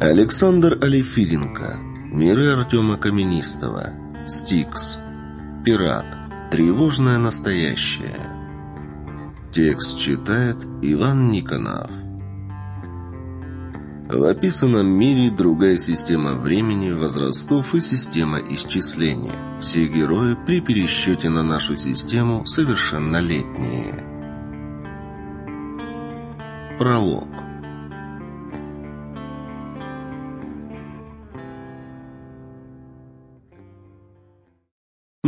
Александр Алифиренко. Миры Артема Каменистого. Стикс. Пират. Тревожное настоящее. Текст читает Иван Никонов. В описанном мире другая система времени, возрастов и система исчисления. Все герои при пересчете на нашу систему совершеннолетние. Пролог.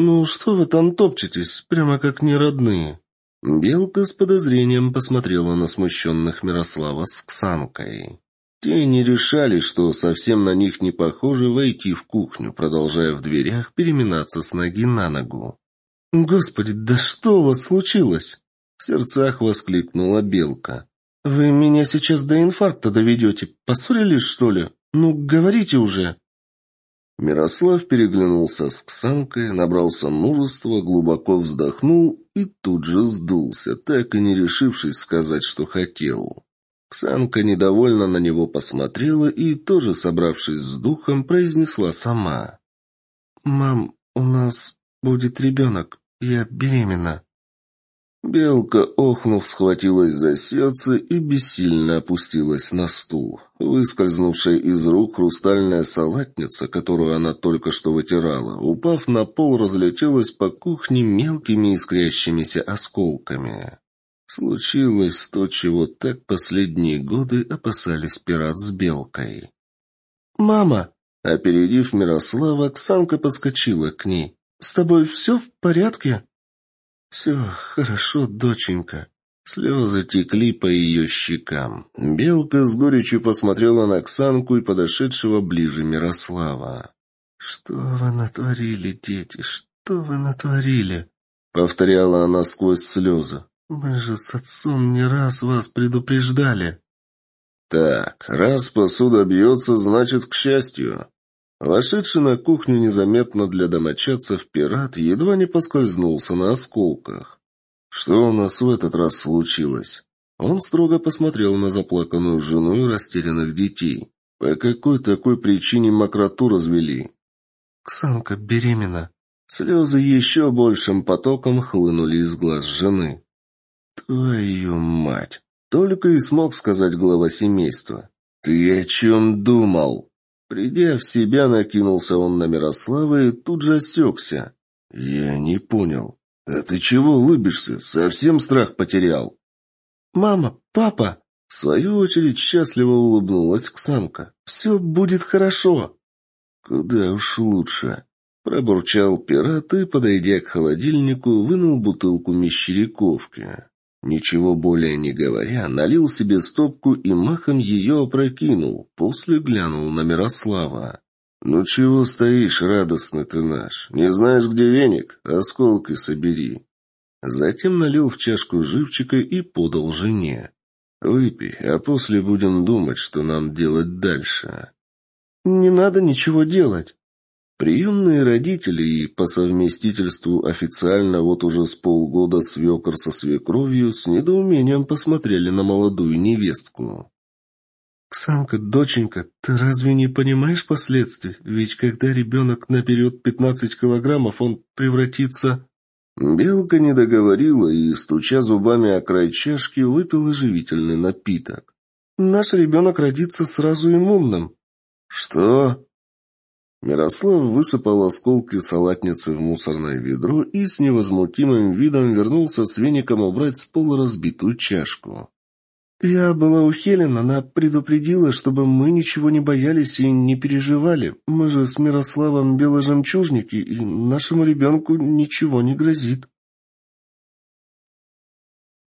«Ну, что вы там топчетесь, прямо как неродные?» Белка с подозрением посмотрела на смущенных Мирослава с Ксанкой. Те не решали, что совсем на них не похоже войти в кухню, продолжая в дверях переминаться с ноги на ногу. «Господи, да что у вас случилось?» В сердцах воскликнула Белка. «Вы меня сейчас до инфаркта доведете. Поссорились, что ли? Ну, говорите уже!» Мирослав переглянулся с Ксанкой, набрался мужества, глубоко вздохнул и тут же сдулся, так и не решившись сказать, что хотел. Ксанка недовольно на него посмотрела и, тоже собравшись с духом, произнесла сама. «Мам, у нас будет ребенок. Я беременна». Белка, охнув, схватилась за сердце и бессильно опустилась на стул. Выскользнувшая из рук хрустальная салатница, которую она только что вытирала, упав на пол, разлетелась по кухне мелкими искрящимися осколками. Случилось то, чего так последние годы опасались пират с Белкой. «Мама!» Опередив Мирослава, Оксанка подскочила к ней. «С тобой все в порядке?» «Все хорошо, доченька». Слезы текли по ее щекам. Белка с горечью посмотрела на Оксанку и подошедшего ближе Мирослава. «Что вы натворили, дети, что вы натворили?» Повторяла она сквозь слезы. «Мы же с отцом не раз вас предупреждали». «Так, раз посуда бьется, значит, к счастью». Вошедший на кухню незаметно для домочадцев пират едва не поскользнулся на осколках. «Что у нас в этот раз случилось?» Он строго посмотрел на заплаканную жену и растерянных детей. «По какой такой причине мокроту развели?» «Ксанка беременна». Слезы еще большим потоком хлынули из глаз жены. «Твою мать!» Только и смог сказать глава семейства. «Ты о чем думал?» Придя в себя, накинулся он на Мирослава и тут же осекся. «Я не понял. А ты чего улыбишься? Совсем страх потерял?» «Мама, папа!» В свою очередь счастливо улыбнулась Ксанка. «Все будет хорошо!» «Куда уж лучше!» Пробурчал пират и, подойдя к холодильнику, вынул бутылку мещеряковки. Ничего более не говоря, налил себе стопку и махом ее опрокинул, после глянул на Мирослава. «Ну чего стоишь, радостный ты наш? Не знаешь, где веник? Осколки собери». Затем налил в чашку живчика и подал жене. «Выпей, а после будем думать, что нам делать дальше». «Не надо ничего делать», Приемные родители и по совместительству официально вот уже с полгода свекор со свекровью с недоумением посмотрели на молодую невестку. «Ксанка, доченька, ты разве не понимаешь последствий? Ведь когда ребенок наберет пятнадцать килограммов, он превратится...» Белка не договорила и, стуча зубами о край чашки, выпила живительный напиток. «Наш ребенок родится сразу иммунным». «Что?» Мирослав высыпал осколки салатницы в мусорное ведро и с невозмутимым видом вернулся с веником убрать с пола разбитую чашку. «Я была у Хелен, она предупредила, чтобы мы ничего не боялись и не переживали. Мы же с Мирославом беложемчужники, и нашему ребенку ничего не грозит».